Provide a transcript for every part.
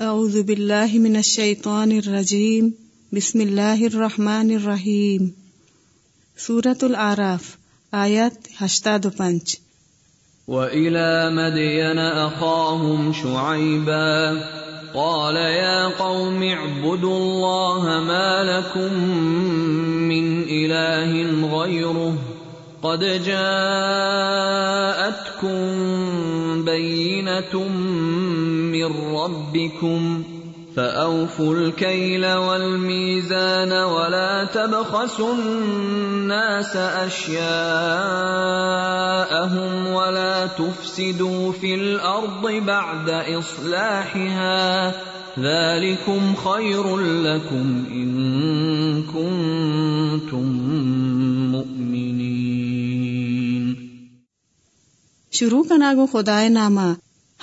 أعوذ باللہ من الشیطان الرجیم بسم اللہ الرحمن الرحیم سورة العراف آیت ہشتاد پنچ وَإِلَى مَدْيَنَ أَخَاهُمْ شُعَيْبًا قَالَ يَا قَوْمِ اعْبُدُوا اللَّهَ مَا لَكُمْ مِنْ إِلَٰهٍ غَيْرُهُ. قد جاءتكم بينة من ربكم فأوفوا الكيل والميزان ولا تبخسوا الناس أشياءهم ولا تفسدوا في الأرض بعد إصلاحها ذلكم خير لكم إن كنتم مؤمنين شروع کناگو خدائے نامہ۔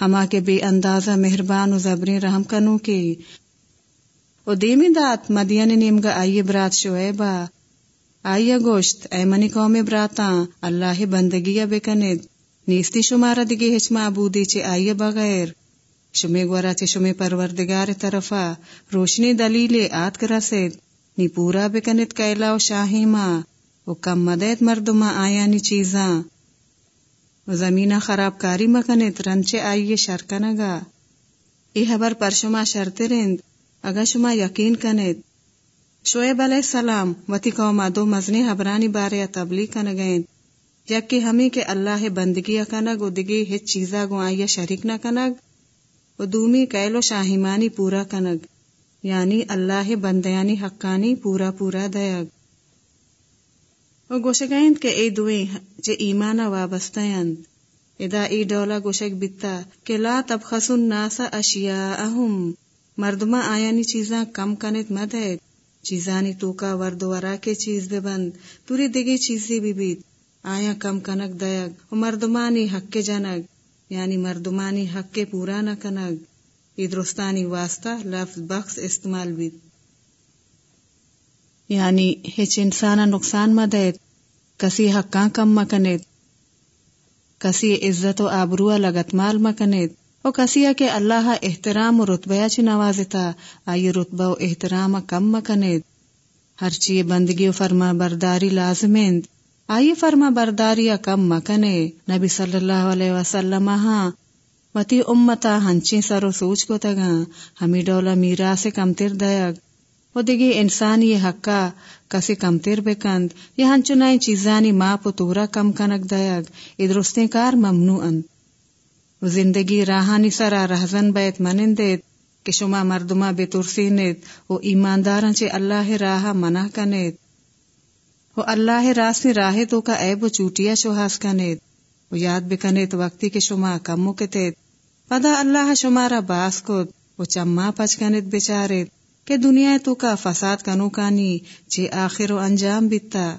ہما کے بے اندازہ مہربان و زبری رحم کنو کی او دیمی دات مدین نیمگا آئیے برات شعیبا آئیے گوشت، اے منی قوم براتاں، اللہ بندگیا بکند نیستی شمارا دگی ہچ معبودی چے آئیے بغیر۔ شمی گورا چے شمی پروردگار طرفا روشنی دلیل آت کرسید نی پورا بکند کیلا و شاہی ماں او کم مدد مردما آیا نی چیزاں۔ زمینہ خراب کاری مکنت رنچے آئیے شرکنگا ای حبر پر شما شرط رند اگا شما یقین کنید. شعیب علیہ السلام وتی قوما دو مزنی حبرانی بارے تبلیغ کنگین یکی ہمیں کہ اللہ بندگی کنگ و دگی ہچ چیزا گو آئیے شریک نہ کنگ و دومی کیلو شاہیمانی پورا کنگ یعنی اللہ بندیانی حقانی پورا پورا دیگ و گوشگائند کہ اے دوئیں جے ایمانا وابستیند ادا ای ڈولا گوشک بیتا کہ لا تبخسو الناس اشیاءہم۔ مردمہ آیانی چیزاں کم کنت مدد۔ چیزانی توکا ورد ورا کے چیز بے بند۔ توری دگی چیزی بھی بیت آیا کم کنک دیگ۔ و مردمانی حق کے جنگ۔ یعنی مردمانی حق کے پورا نہ کنگ۔ ای درستانی واسطہ لفظ بخش استعمال بیت یعنی ہچ انسانا نقصان مدد۔ کسی حقاں کم مکنید کسی عزت و آبرو لگت مال مکنید او کسی کے اللہ احترام و رتبہ چ نوازتا، آئی رتبہ و احترام کم مکنید ہر چی بندگی و فرما برداری لازمند۔ آئی فرما برداری کم مکنے نبی صلی اللہ علیہ وسلم ہاں وتی امتا ہنچی سرو سوچ کو تگا ہمی ڈولا میرا سے کم تر دیگ و دگی انسان یہ حقا کسی کم تیر بکند یہ ہنچنائی چیزانی ما پتورا کم کنک دیگ ادرستیں کار ممنوع اند زندگی راہانی سرا رہزن بیت منندید کہ شما مردما بے ترسینید و ایمانداران چے اللہ راہ منع کنید و اللہ راسی راہ تو کا عیب و چوٹیا شوہاس کنید و یاد بکنید وقتی کہ شما کم مکتید پدا اللہ شمارا باس کد و چما پچ کنید بچارید کہ دنیا تو کا فساد کنو کانی چے آخر و انجام بیتا۔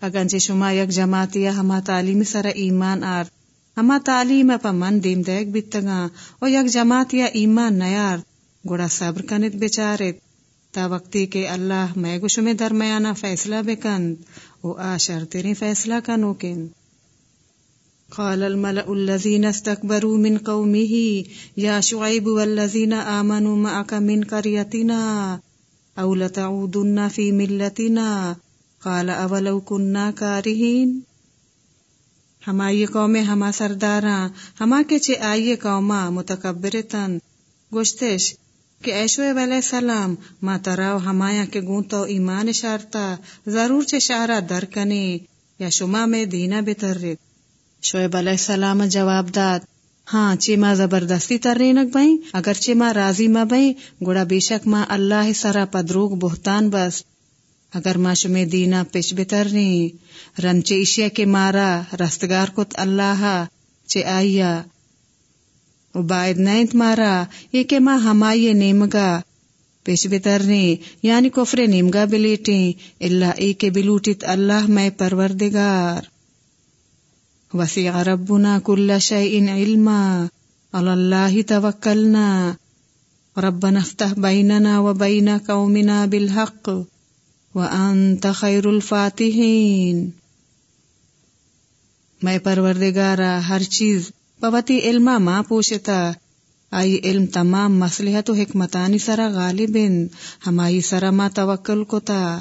اگن چے شما یک جماعتیا ہما تعلیم سر ایمان آر۔ ہما تعلیم پا من دیم دیکھ بیتگا و یک جماعتیا ایمان نیار۔ گوڑا صبر کنت بچارت تا وقتی کے اللہ میں گوشو میں درمیانا فیصلہ بکند و آشر تیری فیصلہ کنو کند۔ قال الملأ الذين استكبروا من قومه، يا شعيب والذين آمنوا معك من قريتنا، أو لتعودن في ملتنا؟ قال، أولو كنا كارهين؟ ہما یہ قوم ہما سرداراں، ہما کے چے آئیے قوما متکبرتن گوشتش، کہ ایشو علیہ السلام، ما تراو ہمایا کے گونتو ایمان شارتا، ضرور چے شارا درکنے یا شما میں دینا بترت شعیب علیہ السلام جواب داد ہاں چی ماں زبردستی ترینک بھائی اگر چی ماں راضی ماں بھائی گوڑا بے شک ماں اللہ سرا پدروگ بہتان بس۔ اگر ماں شمی دینا پیش بترنی رنچے اشیا کے مارا، رستگار کت اللہ چے آئیا باید نیت مارا، یہ کہ ماں ہمائی نیمگا۔ پیش بترنی یعنی کفر نیمگا بلیٹیں، اللہ ای کے بلوٹت اللہ میں پروردگار۔ وسیع ربنا كل شيء علما. على الله توكلنا. ربنا افتح بيننا وبين قومنا بالحق. وأنت خير الفاتحين. میں پروردگارا ہر چیز پوتی علما ماں پوشتا. آئی علم تمام مسلحت و حکمتانی سرا غالب ہمائی سرا ما توکل کو تا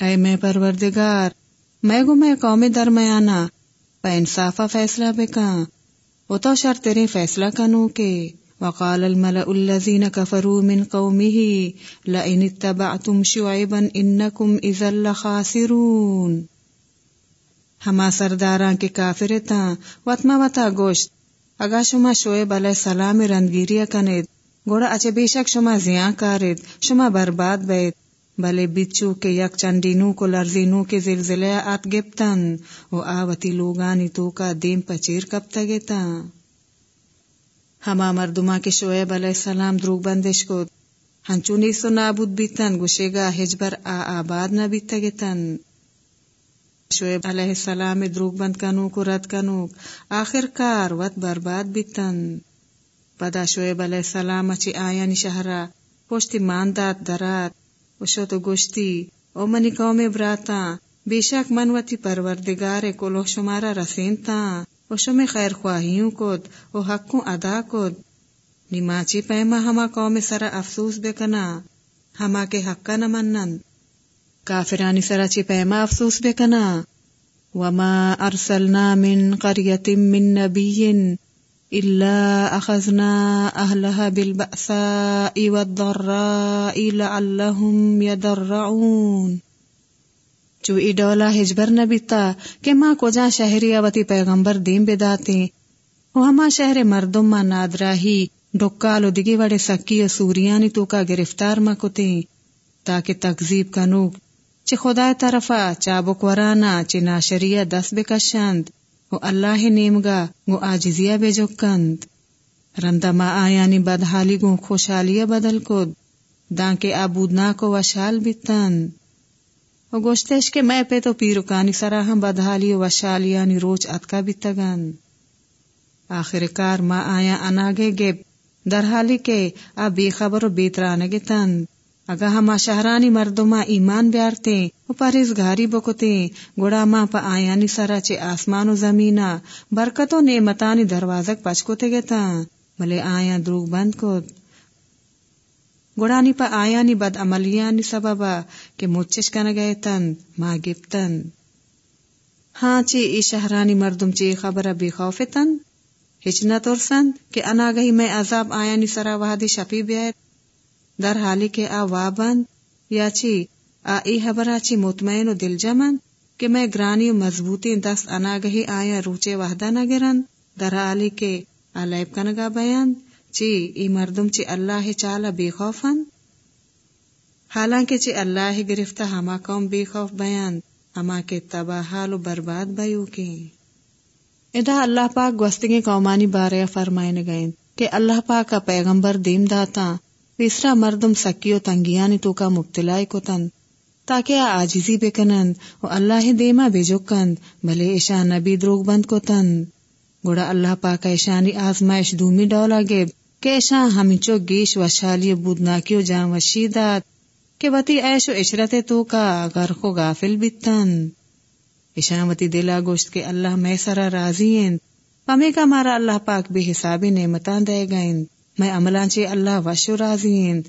اے میں پروردگار میں گو میں قوم درمیانا پا انصافا فیصلہ بکا او تو شر تیرے فیصلہ کنو کے۔ وقال الملأ الذين كفروا من قومه لئن اتبعتم شعيبا انكم اذا لخاسرون۔ ہما سرداراں کے کافر تھا وطما وطا گوشت۔ اگا شما شعیب علیہ السلام رندگیری کنید۔ گوڑا اچھے بے شک شما زیاں کارید، شما برباد بیت۔ بلے بچو کے یک چنڈینو کو لرزینو کے زلزلے آت گپتن و آوتی لوگانی تو کا دیم پچیر کب تگیتا ہما مردما کے شعیب علیہ السلام دروگ بندش کو ہنچونی سو نابود بیتن، گوشے گا ہجبر آ آباد نہ بیتا گیتن۔ شعیب علیہ السلام دروگ بند کنو کو رد کنو، آخر کار وط برباد بیتن۔ پدا شعیب علیہ السلام اچھی آیا نشہرا پوشتی ماندات درات۔ وشو تو گوشتی، او منی قوم براتا، بے شک منوتی پروردگار کلو شمارا رسین تا وشو میں خیر خواہیوں کود و حقوں ادا کود۔ نماچی پیما ہما قوم سرا افسوس بکنا، ہما کے حقا نمنن کافرانی سرا چی پیما افسوس بکنا۔ وما ارسلنا من قریت من نبی الا اخذنا اہلها بالبأساء والضراء لعلهم يدرعون. چو ای ڈولا ہجبر نہ بیتا کہ ماں کو جا شہری اوتی پیغمبر دین بداتے، وہ ہما شہر مردم ماں نادراہی ڈکالو دگی وڑے سکی سوریانی تو کا گرفتار ماں کتے تاکہ تکذیب کنوک چی خدا طرفا چابک ورانا چی ناشریہ دس بکشند. و اللہ نیمگا گو آجزیہ بے جکند رندہ ما آیانی بدحالی گو خوشحالیہ بدل کد۔ دانکہ آبودنا کو وشال بیتند و گوشتش کہ میں پہ تو پیرکانی سراہم بدحالی و وشالیانی روچ اتکا بیتگن آخر کار ما آیا اناگے گب در حالی کے آ بے خبر و بیترانگے تند اگا ہما شہرانی مردما ایمان بیارتے و پریز گھاری بکتے گوڑا ماں پا آیانی سرا چے آسمان و زمینا برکتو نعمتانی دروازک پچکوتے گتا۔ بلے آیا دروگ بند کت گوڑانی پا آیانی بد عملیانی سببا کہ مچش کن گئے تن ما گپتن۔ ہاں چی ای شہرانی مردم چی خبر بی خوف تن ہچ نہ ترسن کہ انا گئی میں عذاب آیانی سرا وحدی شپی بیت در حالی کے آ وابند یا چی؟ آ، ای حبرا چی مطمئن و دل جمن کہ میں گرانی و مضبوطی دست انا آیا روچے وحدہ نہ گرن در حالی کے آ لیب کنگا بیان چی، ای مردم چی اللہ چالا بے خوفن حالانکہ چی اللہ گرفتہ ہما قوم بے خوف بیان ہما کے تباہ حال و برباد بیو کی ادا اللہ پاک گوستگی قومانی بارے فرمائے گئیں کہ اللہ پاک کا پیغمبر دیم داتا تیسرا مردم سکی و تنگیانی تو کا مبتلا کو تن تاکہ آجزی بکنند و اللہ دیما بے بھلے ایشان نبی دروگ بند کو تن گوڑا اللہ پاک ایشانی آزمائش دومی ڈولا گیب کہ ایشان ہمچو گیش و شالی بودناکی و جان وشیدات کہ وتی عیش و عشرت تو کا غرق و غافل بیتن ایشان وتی دلا گوشت کے اللہ میں سرا راضی ہیں پمی کا مارا اللہ پاک بے حسابی نعمتان دے گئیں میں عملان چے اللہ وشو راضی ہیں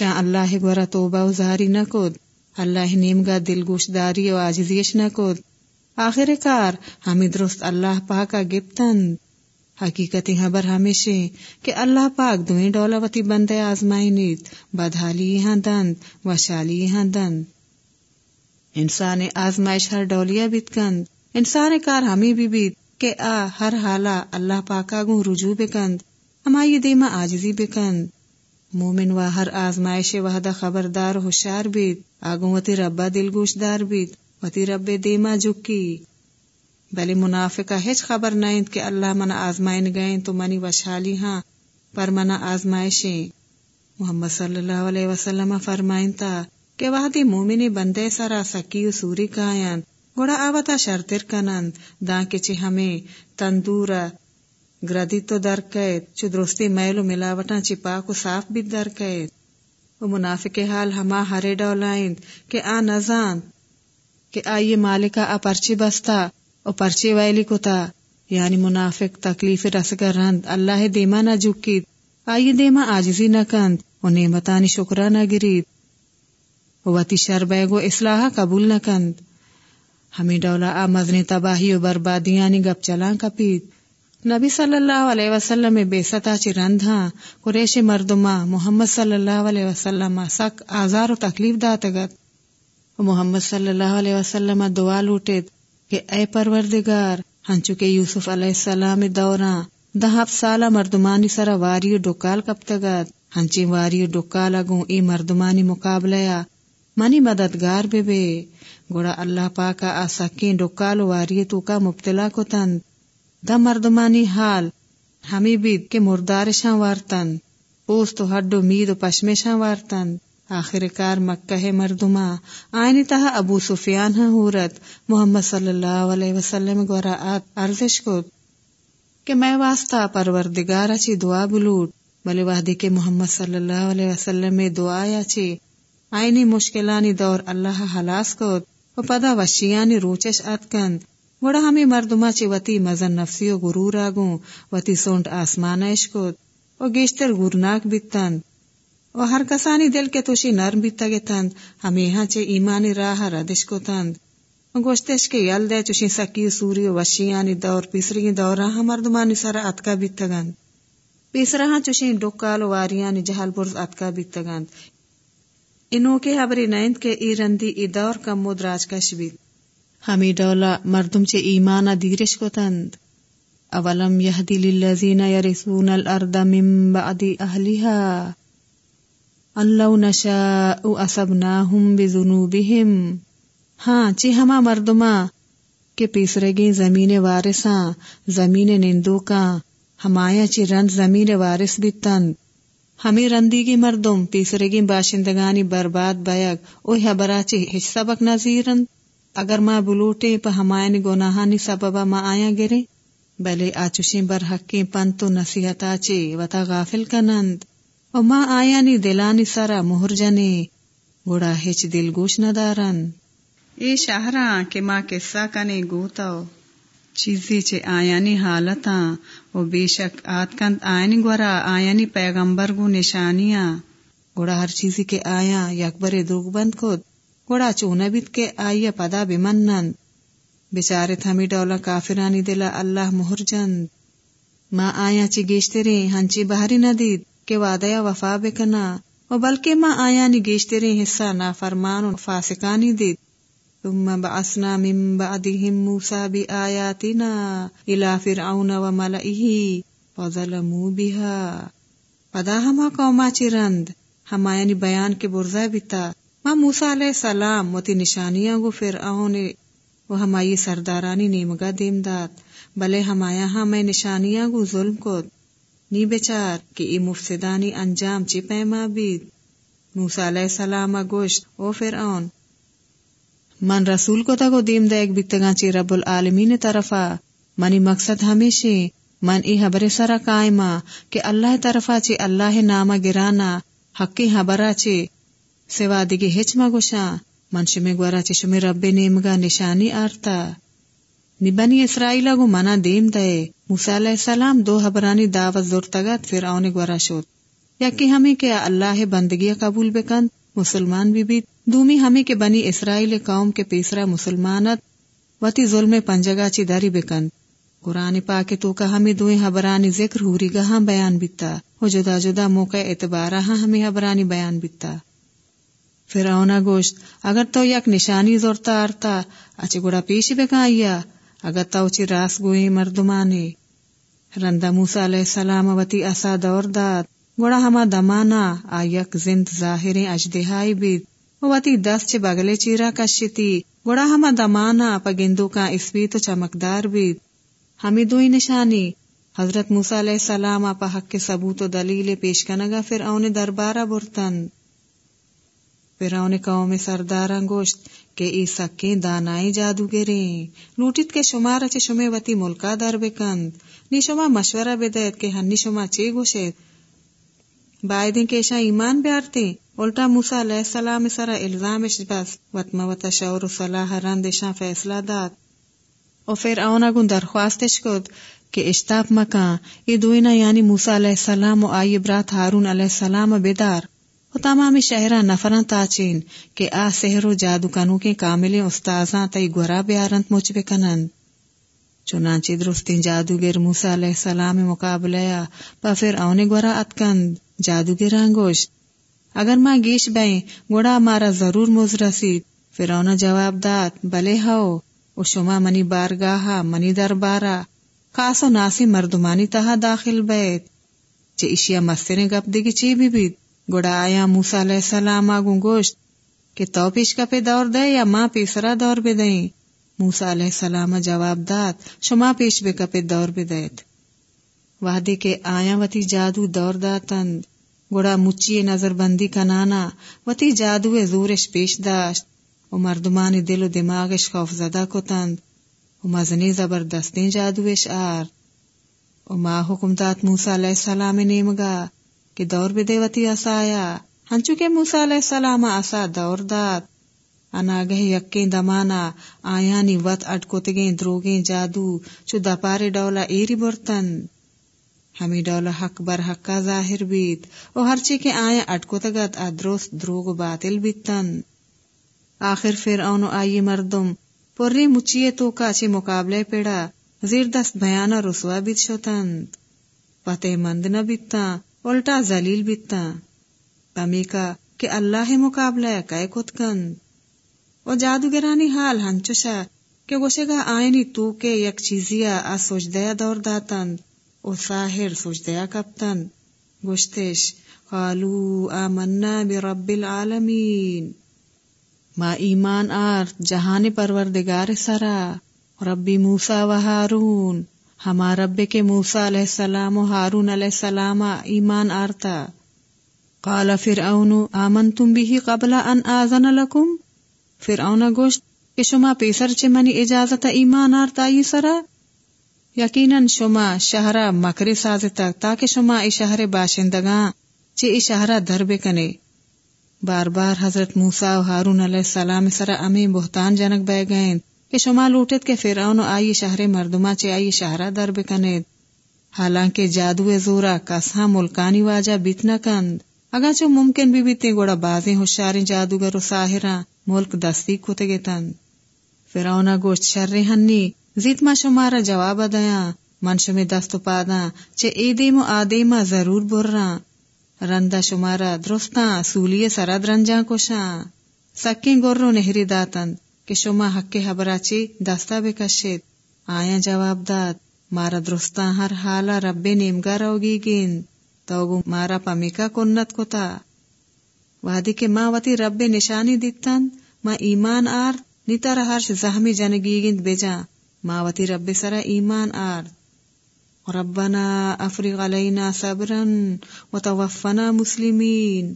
اللہ گورا توبہ و زاری نہ کود۔ اللہ نیمگا دل گوش داری و آجزیش نہ کود۔ آخر کار ہمیں درست اللہ پاکا گپتن۔ حقیقتی خبر ہمیشہ کہ اللہ پاک دوئیں ڈولوتی بندے آزمائی نیت بدحالی یہاں دند و شالی یہاں دند انسان آزمائش ہر ڈولیا بیت کند انسان کار ہمیں بھی بیت کہ آ ہر حالا اللہ پاکا گو رجوع بکند۔ ہمائی دیما آجزی بکند۔ مومن و ہر آزمائش وحدہ خبردار ہوشار بیت آگو وتی ربا دلگوش دار بیت وتی رب دیما جکی بلی منافقہ ہچ خبر نہیں کہ اللہ منا آزمائن گئیں تو منی وشالی ہاں پر منا آزمائشیں۔ محمد صلی اللہ علیہ وسلم فرمائن تا کہ وحدی مومنی بندے سرا سکی و سوری کائن۔ گوڑا آوتا شرطر کنند دان کے چی ہمیں تندورا گردی تو در قید چو درستی میل و ملاوٹا چی پاک و صاف بھی در قید و منافق حال ہما ہرے ڈولائند کہ آ نزان کہ آئیے مالکا آ پرچی بستا او پرچی ویلی کو تا یعنی منافق تکلیف رسگر رند اللہ دیما نہ جکید آئی دیما آجزی نہ کند و نعمتانی شکرہ نہ گرید وتی شربیگو اصلاح قبول نہ کند ہمیں ڈولا آ مزنی تباہی و بربادیانی گپ چلان کپید نبی صلی اللہ علیہ وسلم بے ستا چی رندھا قریش مردما محمد صلی اللہ علیہ وسلم سک آزار و تکلیف داتگت محمد صلی اللہ علیہ وسلم دعا لوٹید کہ اے پروردگار ہنچو کے یوسف علیہ السلام دوراں دہب سالہ مردمانی سرا واری ڈکال کب تگت ہنچی واری ڈکال اگوں ای مردمانی مقابلہ منی مددگار بے بے۔ گوڑا اللہ پاکا آ ڈکال واری تو کا مبتلا کو تند دا مردمانی حال، ہمیں بید کے مردارشاں وارتن پوست و ہڈو مید و پشمشاں وارتن۔ آخر کار مکہ مردما آئینی تہا ابو سفیان ہاں ہورت محمد صلی اللہ علیہ وسلم گورا آت ارزش کو کہ میں واسطہ پروردگارا چی دعا بلوٹ۔ بلے وحدی کے محمد صلی اللہ علیہ وسلم میں دعا یا چی۔ آئینی مشکلانی دور اللہ حلاس کو و پدا وشیانی روچش اتکند۔ وڑا ہمیں مردما چی وتی مزن نفسی و غرور آگوں، وتی سونٹ آسمان اشکوت و گیشتر گورناک بیتند و ہر کسانی دل کے توشی نرم بیتا گے تند ہمیں یہاں چے ایمانی راہ ردش کو تند و گوشتش کے یل دے چوشی سکی سوری و وشیانی دور، پیسری دور راہ مردمانی سارا اتکا بیتا گند۔ پیسرا ہاں چوشی ڈکال و واریانی جہل برز اتکا بیتا گند۔ انو کے حبری نیند کے ای رندی ای دور کم مدراج کش بیت۔ ہمی ڈولا مردم چے ایمان دیرش کو تند۔ اولم یهدی للذین یرثون الارض من بعد اهلها ان لو نشاء اصبناهم بذنوبهم ہاں چی ہما مردما کے پیسرے گی زمین وارثاں، زمین نندو کا ہمایا چی رند زمین وارث بھی تند۔ ہمیں رندی گی مردم پیسرے گی باشندگانی برباد بیگ۔ اوہ حبرا چی ہچ سبق نظیرند؟ اگر ماں بلوٹے پا ہمائن گناہانی سببا ماں آیا گرے، بلے آچوشیں برحقیں پنتو نصیحت آچے، وطا غافل کنند. و ماں آیا نی دلانی سرا مہر جنے گوڑا ہچ دل گوش ندارن. اے شہراں کے ماں قصہ کنے گوتاو چیزی چے آیانی حالتاں و بے شک آت کند آئینی گورا آیانی پیغمبر گو نشانیاں. گوڑا ہر چیزی کے آیا یکبر دوگ بند کود گوڑا چونہ بیت کے آئیا پدا بمنند بچارے تھمی ڈولا کافرانی دلا اللہ مہر جند ما آیا چی گیشتے رے ہنچی بہری ندید کہ وعدیا وفا بکنا و بلکہ ما آیا نی گیشتے رے حصہ نا فرمان و فاسقانی دید۔ ثم بعثنا من بعدهم موسى بآياتنا الى فرعون وملئه فظلموا بها پدا ہما قوما چی رند ہما یعنی بیان کے برزہ بیتا۔ ماں موسا علیہ السلام موتی نشانیاں گو پھر نے وہ ہمائی سردارانی نیمگا دیم دات بلے ہمایا ہاں میں نشانیاں گو ظلم کو نی بیچار کہ ای مفسدانی انجام چی پیما بید۔ موسا علیہ السلام گوشت او پھر من رسول کو تا کو دیم دے ایک بیتگاں چی رب العالمین طرفا منی مقصد ہمیشہ من ای حبر سرا قائمہ کہ اللہ طرفا چی اللہ نامہ گرانا، حقی حبرا چی۔ سوا دیگه هیچ گوشا، من شمی گورا چه شمی رب نیمگا نشانی آرتا۔ نی بنی اسرائیل گو منا دیم دے۔ موسیٰ علیہ السلام دو حبرانی دعوت زورتگت پھر آنے شد۔ یکی ہمیں کہ اللہ بندگی قبول بکند مسلمان بھی بیت۔ دومی ہمیں کہ بنی اسرائیل قوم کے پیسرا مسلمانت، وتی ظلم پنجگا چی داری بکند قرآن پاک تو کا ہمیں دوئیں حبرانی ذکر ہوری گاہاں بیان بیتا۔ و جدا جدا موقع اعتبارہ ہاں ہمیں حبرانی بیان بیتا۔ فرعون گوشت، اگر تو یک نشانی زورتا آرتا اچھے گوڑا پیش بکایا اگر تو چی راس گوئی مردمانی. رندہ موسیٰ علیہ السلام وتی اسا دور داد، گوڑا ہما دمانا آیک زند ظاہریں اجدہائی بید. وتی دس چے بگلے چیرا کشتی گوڑا ہما دمانا، پا گندو کا اسوی تو چمکدار بید. ہمی دوئی نشانی. حضرت موسیٰ علیہ السلام پا حق کے ثبوت و دلیل پیش کنگا پھر اونے دربارہ برتن. پھر قوم سرداراں گوشت کہ ای سکیں دانائی جادو گریں لوٹت کے شمار اچھے شمے وتی ملکا در بکند نی شما مشورہ بدید کہ ہنی شما چے گوشید۔ بائدیں کے شاہ ایمان بیارتے الٹا موسیٰ علیہ السلام سرا الزامش بس۔ وطم و تشور و صلاح رند شاہ فیصلہ داد۔ اور پھر اونا گن درخواستش کد کہ اشتاپ مکان یہ دوینا یعنی موسا علیہ السلام و آئی برات ہارون علیہ السلام بیدار و تمام شہرہ نفران تاچین کہ آ سحر و جادو کنو کے کامل استاذاں تئی گورا بیارنت مچ بکنند چنانچہ درستین جادوگر موسا علیہ السلام مقابلہ پا پھر اونے گورا اتکند جادوگر گوشت اگر ماں گیش بائیں گوڑا مارا ضرور موز رسید پھر اونا جواب دات بلے ہو، او شما منی بارگاہا، منی دربارا خاص و ناسی مردمانی تہا داخل بیت۔ چے اشیا مستریں گپ دیگی چی بھی بیت؟ گوڑا آیا موسیٰ علیہ السلام آگوں گوشت کہ تو پیش کپے دور دے یا ماں پیسرا دور بے دیں موسیٰ علیہ السلام جواب دات شما پیش بے کپے دور بے دیت۔ وحدی کے آیا وتی جادو دور داتند۔ گوڑا مچی نظر بندی کنانا وتی جادو زورش پیش داشت۔ و مردمانی دل و دماغش خوف زدہ کتند۔ و مزنی زبردستیں جادوش آر۔ و ما حکم دات موسیٰ علیہ السلام نیمگا۔ کہ دور بدیوتی آیا ہنچو کے موسیٰ علیہ السلام آسا دور دات اناگہ یکیں دمانا، آیانی وط اٹکوتگیں دروگیں جادو چو دپارے ڈولا ایری برتن۔ ہمیں ڈولا حق بر حق کا ظاہر بیت۔ او ہرچی کے آیا اٹکوتگت ادروست دروگ باطل بیتن۔ آخر پھر اونو آئی مردم پوری مچیے تو کاچی مقابلے پیڑا زیر دست بیانا رسوا بیت شوتند پتے مند نہ بیتا الٹا زلیل بیتا پمی کا کہ اللہ مقابلہ کئے کند او جادوگرانی حال ہنچوشا کہ گوشے گا آئینی تو کے یک چیزیا آ سوچ دیا دور داتند او ساہر سوچ دیا کپتند گوشتش قالو آمنا برب العالمین۔ ما ایمان آر جہان پروردگار سرا۔ ربی موسا و ہارون ہما رب کے موسا علیہ السلام و ہارون علیہ السلام ایمان آرتا۔ قال فرعون آمن تم بھی قبل ان آزن لکم؟ فرعون گوشت کہ شما پیسر چے منی اجازت ایمان آرتا ای سرا؟ یقیناً شما شہرہ مکر سازتا تاکہ شما ای شہر باشندگاں چے ای شہرہ دربے کنے بار بار حضرت موسا و ہارون علیہ السلام سرا امی بہتان جنک بہ گئیں کہ شما لوٹت کے فرعون آئی شہر مردما چے آئی شہرہ در بکنید حالانکہ جادو زورا کساں ملکانی واجہ بیتنا کند۔ اگا چو ممکن بھی بیتے گوڑا بازیں ہوشاریں جادوگر و ساہراں ملک دستی کھوتے گے تند۔ فرعون گوشت شر ہنی۔ زیت ما شمارا جواب دیا۔ من شمی دست پادا چے ایدیم و آدیما ضرور برراں۔ رندا شمارا درستاں، سولی سرد رنجاں کوشاں سکیں گورو نہری داتن کہ شما حق حبرا چی دستا بے کشید آیا جواب داد، مارا درستاں ہر حالا رب نیمگا روگی گین تو مارا پمیکا کنت کتا۔ وادی کے ماں وتی رب نشانی دیتن ماں ایمان آر نیتا ہرش زہمی جنگی گند بیجا ماں وتی رب سرا ایمان آر۔ ربنا افرغ علینا صبرا وتوفنا مسلمین۔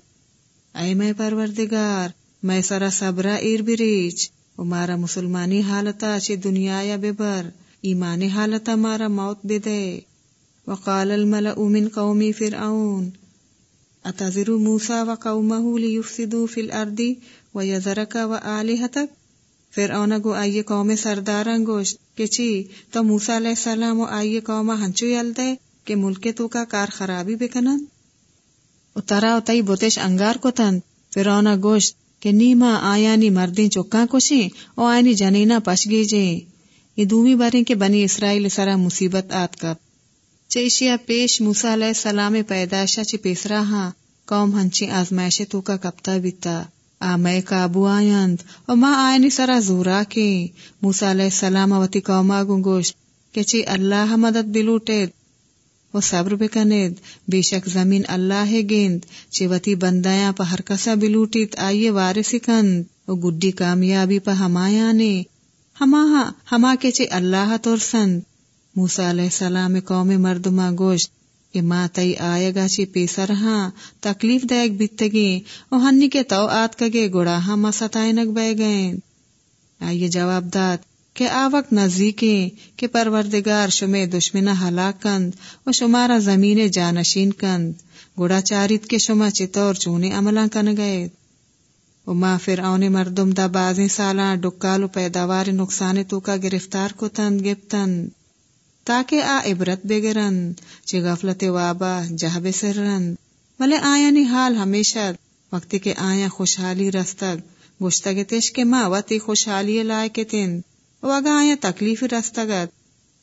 اے میں پروردگار میں سرا صبرا ایر بریچ و مارا مسلمانی حالتا چھ دنیا یا ببر ایمانی حالتا مارا موت بے دے۔ وقال الملأ من قومی فرعون۔ اتذر موسى وقومه ليفسدوا في الارض ويذرك وآلهتك فرعون گو آئیے قوم سرداران گوشت کہ چی، تو موسیٰ علیہ السلام و آئیے قوم ہنچو یل دے کہ ملک تو کا کار خرابی بکنن او ترا او تئی بوتش انگار کو تن فرعون گوشت کہ نیما آیانی مردیں چکا کشیں او آئینی جنینا پش گی یہ دومی باریں کہ بنی اسرائیل سرا مصیبت آت کب چیشیا پیش موسیٰ علیہ السلام پیداشا چی پیسرا ہاں۔ قوم ہنچی آزمائش تو کا کپتا بیتا۔ آمے قابو آیند و ما آئینی سرا زورا کے۔ موسیٰ علیہ السلام وتی قوما گنگوشت کہ چی اللہ مدد بلوٹید و صبر بکنید بے شک زمین اللہ گیند۔ چی وتی بندیاں پا ہر کسا بلوٹیت آئیے وارسی کند۔ و گڈی کامیابی پا ہمایانے ہما ہما کے چی اللہ ترسند موسیٰ علیہ السلام قوم مردما گوشت کہ ماں تئی آئے گا چی پیسر ہاں تکلیف دائک بیتگی او ہنی کے تو آت کگے گوڑا ہاں ما ستائنک بے گئے آئیے جواب داد کہ آ وقت نزدیکیں کہ پروردگار شمے دشمنہ ہلاک کند و شمارا زمین جانشین کند۔ گوڑا چاریت کے شما چتور چونے عملہ کن گئے۔ و ما فرعون مردم دا بازی سالاں ڈکالو پیداوار نقصان تو کا گرفتار کو تند گپتن تاکہ آ عبرت بگرن چی غفلت وابا جہ بسرن بلے آیا نی حال ہمیشہ وقتی کے آیا خوشحالی رستگ گشتگ تش کے ماں وتی خوشحالی لائے کے وگا آیا تکلیف رستگت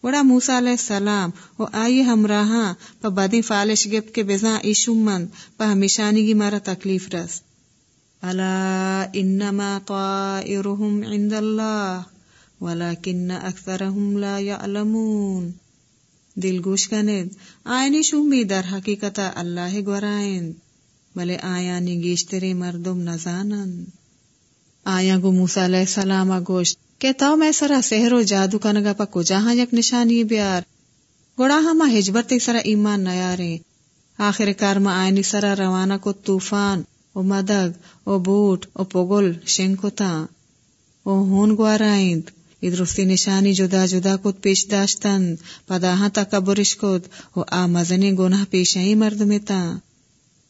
وڑا موسا علیہ السلام و آئی ہمراہاں پا بدی فالش گپ کے بزاں ایشو مند، پا ہمیشانی گی مارا تکلیف رس الا انما طائرهم عند الله ولكن اکثرهم لا يعلمون دل گوش کنید، آئینی شومی در حقیقت اللہ گورائن بلے آیا نگیشتری مردم نزانن آیا گو موسیٰ علیہ السلام گوشت۔ کہ تو میں سرا سحر و جادو کنگا پا کجاہاں یک نشانی بیار۔ گوڑا ہما ہجبر تی سرا ایمان نیارے آخر کار ما آئینی سرا روانہ کو طوفان، او مدگ او بوٹ، او پگل شنکو تا او ہون گوارائند۔ ادرستی نشانی جدا جدا کت پیش داشتن پداہاں تکبرش کت او آمزنی گناہ پیشائی مرد میں تا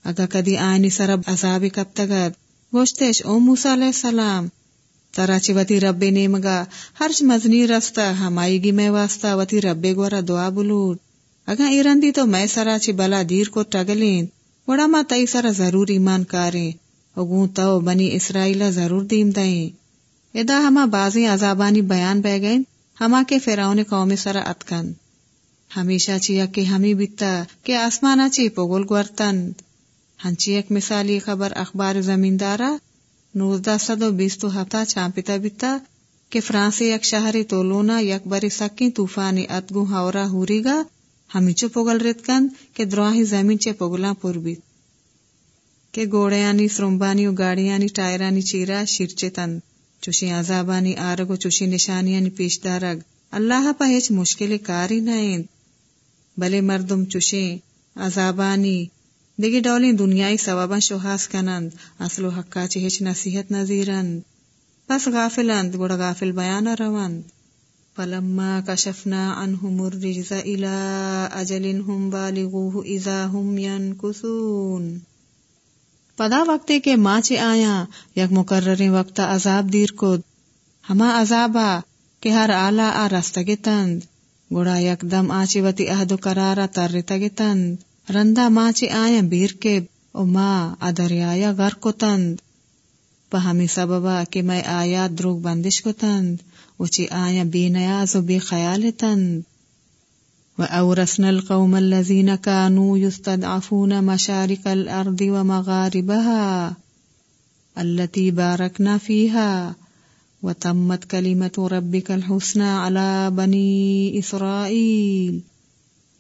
اگا کدی آئینی سرا عذابی کب تگد۔ گوشتش، او موسیٰ علیہ السلام۔ ترا چی وتی رب نیمگا ہرچ مزنی رستا، ہمائی گی میں واسطہ، وتی رب گورا دعا بلوٹ۔ اگا ایرندی تو میں سرا چی بلا دیر کو ٹگلین۔ وڑا ما تئی سرا ضرور ایمان کاریں۔ اگوں تو بنی اسرائیل ضرور دیم دائیں۔ ادا ہما بازی عذابانی بیان بہ گئیں۔ ہما کے فراؤن قوم سرا اتکن۔ ہمیشہ چیا کہ ہمیں بیتا کہ آسمانا چی پگول گورتن۔ ہنچی ایک مثالی خبر اخبار زمیندارا۔ نوزدہ سد و بیستو ہفتہ چامپتا بیتا کہ فرانسی یک شہری تولونا یک بری سکی طوفانی اتگو ہورا ہوری گا، ہمی چو پگل ریت کن کہ دراہی زمین چے پگلا پور بیت۔ کہ گوڑیانی سرمبانی و گاڑیانی ٹائرانی چیرا شیرچے تن چوشی عذابانی آرگ و چوشی نشانیانی پیش دارگ۔ اللہ پا ہیچ مشکل کاری نائند بلے مردم چوشی عذابانی دیگی ڈولی دنیای ثوابا شوہاس کنند، اصل و حقا چی ہچ نصیحت نظیرند. پس غافلند گوڑا غافل بیان روند فلما کشفنا عنهم الرجز الى اجل هم بالغوه اذا هم ينكثون پدا وقتے کے ماں چے آیا، یک مقرر وقت عذاب دیر کو ہما عذابا کہ ہر آلہ آ رستگی تند گوڑا یک دم آچی وتی عہد و قرارا تر تند رندا ماں چی آیا بیر کے أو ماں ادریا غر کو تند پہمی سببا کہ میں آیا دروگ بندش کو تند أو چی آیا بے نیاز و بے خیال تند۔ وأورثنا القوم الذين كانوا يستضعفون مشارق الأرض ومغاربها التي باركنا فيها وتمت كلمة ربك الحسنى على بني إسرائيل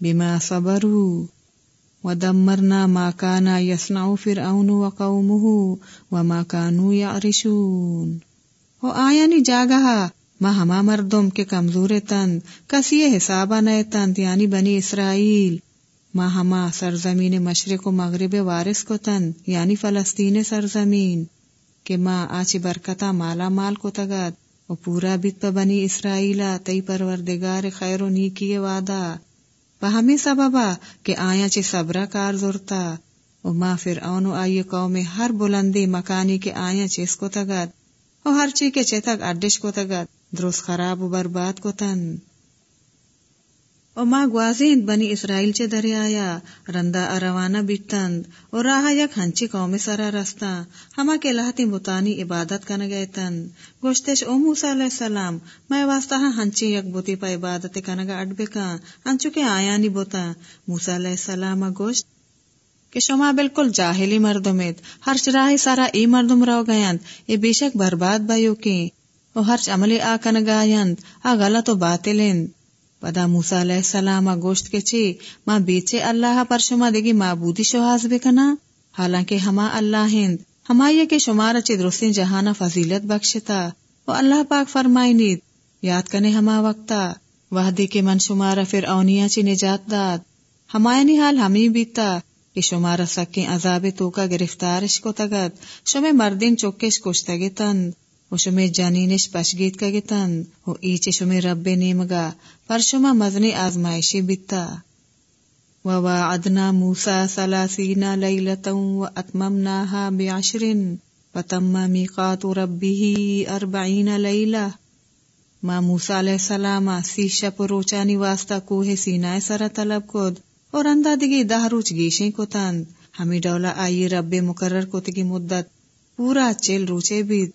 بما صبروا۔ ودمرنا ما كان يصنع فرعون وقومه وما كانوا يعرشون۔ و آیانی جاگہا ما ہما مردم کے کمزور تند، کسی حسابہ نئے تند یعنی بنی اسرائیل۔ ما ہما سرزمین مشرق و مغرب وارث کو تند یعنی فلسطین سرزمین۔ کہ ماں آچی برکتا مالا مال کو تگد و پورا بیت پا بنی اسرائیلا تی پروردگار خیر و نیکی وعدہ۔ ہمیں سببا کہ آیا چے صبرہ کار زورتا۔ او ما فرعون و آئی قوم ہر بلندی مکانی کے آیا چیس کو تگد او ہر چی کے چے تک اڈش کو تگد درست خراب و برباد کو تن۔ او ما گوازین بنی اسرائیل چے دریایا رندا اروانہ بیتند اور راہ یک ہنچی قوم سرا رستا ہما کے لہتی بتانی عبادت کن گئے تن گوشتش او موسیٰ علیہ السلام میں واسطہ ہاں ہنچی یک بوتی پا عبادت کنگا اڈ بکا ہنچو کے آیا نی بوتا موسیٰ علیہ السلام گوشت کہ شما بالکل جاہلی مردمیت ہر چراہی سارا ای مردم رو گیند یہ بے شک برباد بایو کی ہر عملی آ گایند آ غلط و باطلند پدا موسیٰ علیہ السلام گوشت کے چی ماں بیچے اللہ پر شما دگی معبودی شواز بکنا؟ حالانکہ ہما اللہ ہند، ہما یہ کہ شمار چی درستی جہانا فضیلت بخشتا، و اللہ پاک فرمائی نید یاد کنے ہما وقتا، وحدی کے من شمارا فر اونیا چی نجات داد ہمایانی حال ہمیں بیتا، کہ شمارا سکیں عذاب تو کا گرفتارش کو تگت شمیں مردین چوکش کشتگی تند۔ و شمی جانینش پشگیت کا گتن و ایچے شمی رب نیمگا پر شما مزنی آزمائشی بیتا. و وعدنا موسیٰ سلاسینا لیلتا و اتممناها بعشرین پتم میقات ربی اربعین لیلہ ما موسا علیہ السلام سی شپ روچانی واسطہ کوہ سینائے سرا طلب کود اور اندہ دگی دہ روچ گیشیں کو تند ہمیں ڈولا آئی رب مقرر کو تگی مدت. پورا چل روچے بھی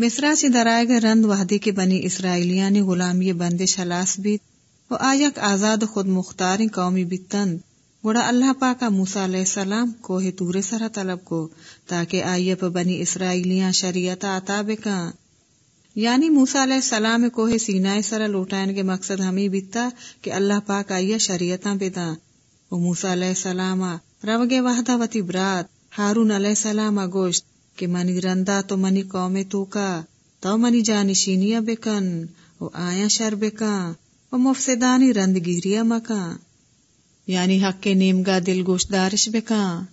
مصرا چی درائے گا رند وحدی کے بنی اسرائیلیانی غلامی بندش حلاس بیت و آیک آزاد خود مختاری قومی بیتند گوڑا اللہ پاکا موسیٰ علیہ السلام کوہ تورے سرا طلب کو تاکہ آئیے پا بنی اسرائیلیاں شریعت آتا بکان یعنی موسا علیہ السلام کوہ سینائے سرا لوٹائن کے مقصد ہمیں بیتا کہ اللہ پاک آئیے شریعتاں بیتا وہ موسا علیہ السلام روگے وحدہ وتی برات ہارون علیہ السلام گوشت کہ منی رندا تو منی قوم تو کا تو منی جانشینیا بکن وہ آیا شر بکن وہ مفسدانی رند گیریا مکان یعنی حق کے نیمگا دل گوشت دارش بکن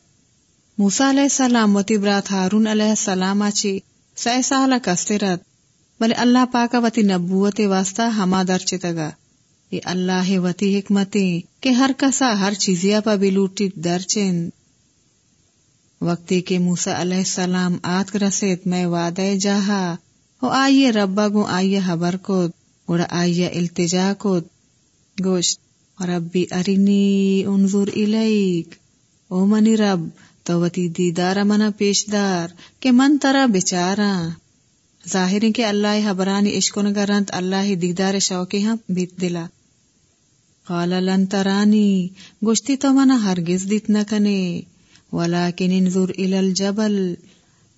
موسا علیہ السلام وتی برات ہارون علیہ السلام آچی سہ سالہ کسترت بلے اللہ پاکا وتی نبوت واسطہ ہما درچ تگا۔ یہ اللہ وتی حکمتیں کہ ہر کسا ہر چیزیا پا بلوٹی درچن وقتی کے موسا علیہ السلام آت رسیت میں وعدہ جاہا، او آئیے ربا گو، آئیے حبر کو گوڑا آئیے التجا کو گوشت ربی ارینی انظر الیک۔ او منی رب تو وتی دیدار منا پیشدار، کہ من ترا بچارا ظاہر کے اللہ حبرانی عشق نگرانت اللہ دیدار شوقی ہاں بیت دلا۔ قال لن ترانی گشتی تو منا ہرگز دیت نہ کنے۔ ولیکن انظر الى الجبل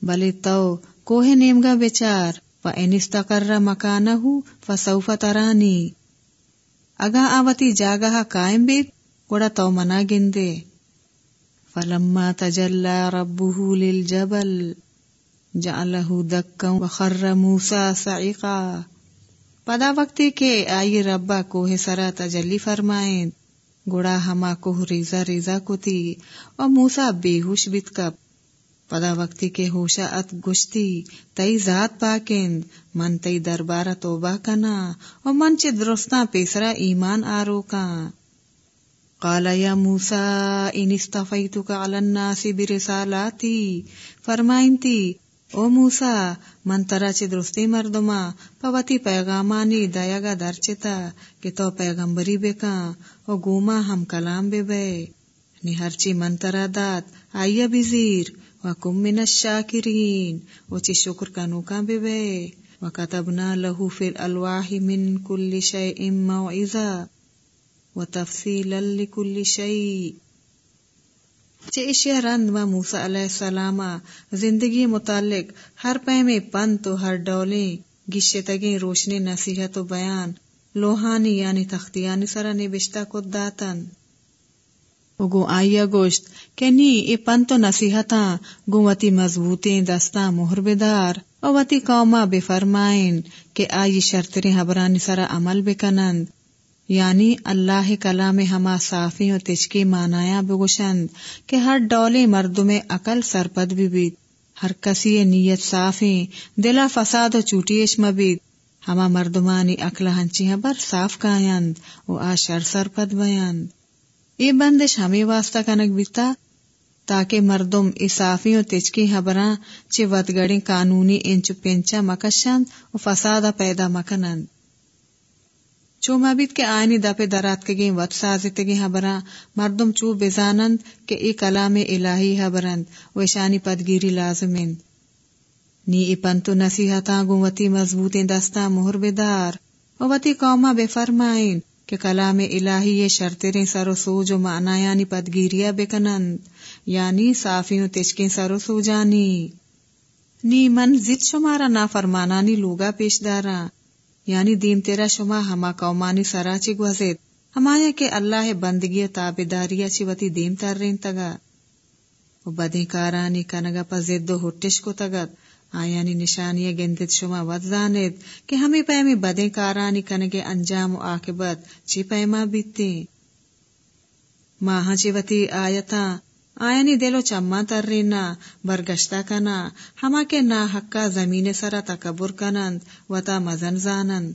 بلی تو کوہ نیمگا بیچار، فَإِنِ اسْتَقَرَّ مَكَانَهُ فَسَوْفَ تَرَانِي اگا آوتی جاگہ قائم بیت گوڑا تو منا گندے۔ فَلَمَّا تَجَلَّى رَبُّهُ لِلْجَبَلِ جعلہ دکا وخر موسا سعیقا پدا وقتی کے آئی ربا کوہ سرا تجلی فرمائیں۔ گوڑا ہما کوہ ریزا ریزا کو تھی اور موسا بے ہوش بیت کب۔ پدا وقتی کے ہوشا ات گشتی، تئی ذات پاکند، من تئی دربارہ توبہ کنا اور من چے درستان پیسرا ایمان آرو کا قال یا موسا، ان استفیتک علی الناس برسالاتی، فرمائن تی او موسا من ترا چی درستی مردما پوتی پیغامانی دیا گا درچتا کہ تو پیغمبری بکا او گوما ہم کلام بے بے نی ہرچی من ترا دات آئیا بزیر وکم من الشاکرین او چی شکر کنو کا بے بے وکتبنا لہو فی الالواح من کل شیء موعظا وتفصیلا لکل شیء اشیا رند و موسا علیہ السلام زندگی متعلق ہر پہ پن تو ہر ڈولیں گشے تگیں روشنی نصیحت و بیان لوہانی یعنی تختیانی سرا نبشتہ کو داتن۔ اگو آئیا گوشت کہ نی ای پن تو نصیحتاں گوتی مضبوطیں دستاں مہر بدار او وتی قوما بے فرمائن کہ آئی شرطریں حبرانی سرا عمل بکنند۔ یعنی اللہ کلام ہما صافی و تچکی مانایا بگوشند کہ ہر ڈولے مرد میں عقل سرپد بھی بیت، ہر کسی نیت صافی دلا فساد و چوٹیش مبید ہما مردمانی اکل ہنچی بر صاف کایند و آشر سرپد بیند یہ بندش ہمیں واسطہ کنک بیتا تاکہ مردم صافی و تچکی حبراں چھ ودگڑی قانونی انچ پنچا مکشند و فساد پیدا مکنند۔ چو مبید کے آئینی دپے درات کے گئیں وط سازتے گئیں حبران ہاں مردم چو بزانند کہ ای کلام الہی ہاں حبرند ویشانی پدگیری لازمند نی ای پنتو نصیحتاں گوتی مضبوطیں دستا مہر بدار۔ وتی قوما بے فرمائن کہ کلام الہی یہ شرطریں سر و سوج و معنی یعنی پدگیریا بکنند یعنی صافی و تشکیں سر و سوجانی۔ نی من زد شمارا نافرمانانی لوگا پیش دارا یعنی دیم تیرا شما ہما قومانی سراچی گوزید۔ ہمایا کہ اللہ بندگی تابداری چی وتی دیم تر رین تگا۔ و بدی کارانی کنگا پا زد و ہٹش کو تگت آیانی نشانی گندت شما ود زاند کہ ہمیں پیمی بدی کارانی کنگے انجام و آکبت چی پیما بیتی۔ ماہا چی وتی آیتا آئینی دلو چما تر رینا برگشتا کنا، ہما کے نا حقا زمین سرا تکبر کنند و تا مزن زانند.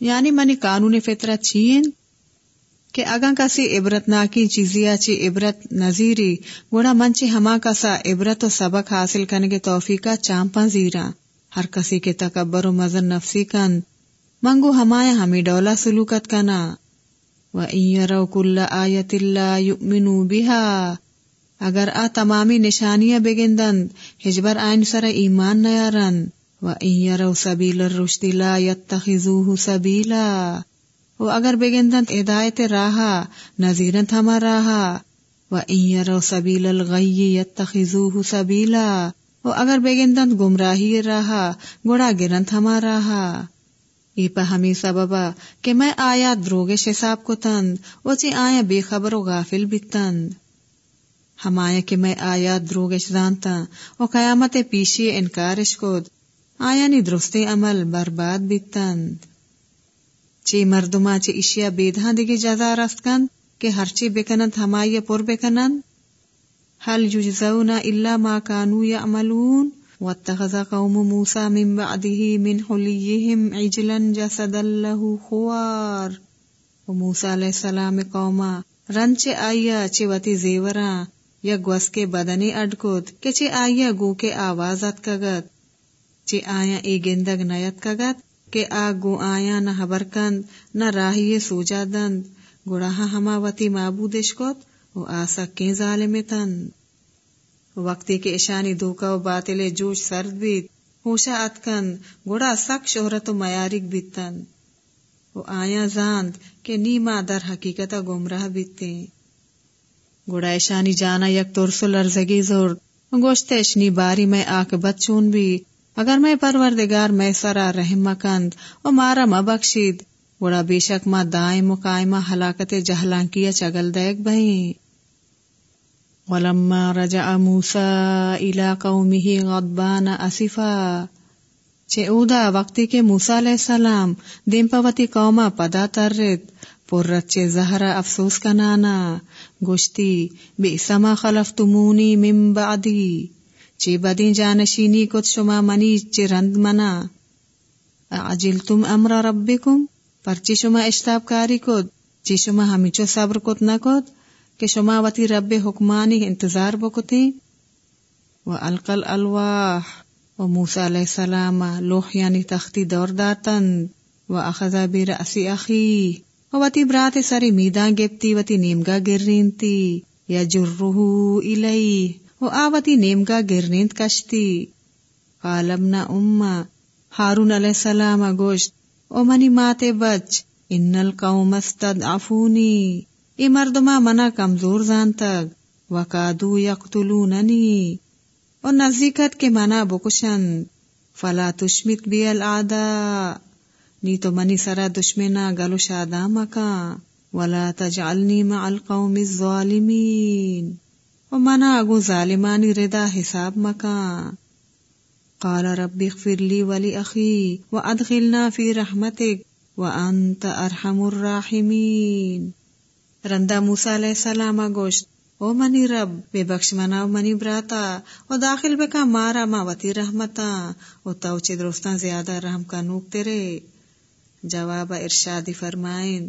یعنی منی قانون فطرت چین؟ کہ اگاں کسی عبرت ناکی چیزیا چی عبرت نظیری، گوڑا منچی ہما کسا عبرت و سبق حاصل کرنے کے توفیقہ چامپاں زیرا ہر کسی کے تکبر و مزن نفسی کن منگو ہمایا ہمیں ڈولا سلوکت کنا۔ و کل آیت اللہ یؤمنو بہا اگر آ تمامی نشانیاں بگندن ہجبر آئین سر ایمان نیارن۔ و رو سبیل الرشد لا یتخذوه سبیلا و اگر بگندن ہدایت راہا نظیرن تھما راہا۔ و رو سبیل الغی یتخذوه سبیلا و اگر بگندن گمراہی راہا گوڑا گرن تھما راہا۔ ای پا ہمی سببا کہ میں آیا دروگش حساب کو تند و چی آیا بے خبر و غافل بھی تند۔ ہمایا کہ میں آیا دروگش زانتا و قیامت پیشی انکارش کود۔ آیا نی درستی عمل برباد بیتند چی مردما چی اشیا بیدہاں دیگی جزا رست کند کہ ہرچی بکنند ہمایا پر بکنند حل یجزونا الا ما کانو یعملون۔ واتخذ قوم موسى من بعده من حليهم عجلا جسدا له خوار وموسى علیہ السلام قوما رنچ آیا چی وتی زیوراں، یا گوس کے بدنی اڈکوت، کہ چی آیا گو کے آوازت کگت چی آیا ای گندگ نیت کگت، کہ آ گو آیا نہ حبر کند، نہ راہی سوجا دند گڑاہا ہما وتی معبودش کت، و آسا کیں ظالم تن وقتی کے اشانی دوکا و باطل جوش سرد بیت، ہوشا اتکن، گڑا سک شہرت و میارک بیتن۔ و آیا زاند کہ نیما در حقیقت گمراہ بیتے گوڑا ایشانی جانا یک ترسو لرزگی زور گوشتشنی باری میں آک بچون بھی اگر میں پروردگار میں سرا رحم مکند و مارا مبخشید گوڑا بے شک ما دائم و قائمہ جہلان کیا چگل دیکھ بھئی ولما رجع موسیٰ الى قومه غضبان اسفا چھے اودا وقتی کے موسیٰ علیہ السلام دیم پوتی قوما پدا ترد. پر رچے زہرا افسوس کا نانا. گوشتی بے سما خلف تمونی مم بعدی. چی بدی جانشینی کت شما منی چی رند منا. عجل تم امر ربکم؟ پرچی شما اشتاب کاری کت. چی شما ہمی چو صبر کت نکت؟ کہ شما وتی رب حکمانی انتظار بکتی۔ و القل الواح و موسیٰ علیہ السلام لوح یعنی تختی دور داتن و اخذا برأسی اخی وتی برات سری میداں گپتی وتی نیمگا گرنینتی یا جرہو الی و آوتی نیمگا گرنینت کشتی۔ قالبنا اما ہارون علیہ السلام گوشت، او منی ماتے بچ ان القوم استدعفونی ای مردما منا کمزور زانتگ. وکادو یقتلوننی. اور نزدیکت کے منا بکشن فلا تشمت بی العداء نی تو منی سرا دشمنا گلو شادا مکا ولا تجعلنی مع القوم الظالمین. و منا اگو ظالمانی ردا حساب مکا قال رب اغفر لی ولی اخی و ادخلنا فی رحمتک و انت ارحم رندا موسیٰ علیہ السلام گوشت او منی رب بے بخش منا منی براتا او داخل بکا مارا ما وتی رحمتا او تو چی درستان زیادہ رحم کا نوک تیرے جواب ارشادی فرمائیں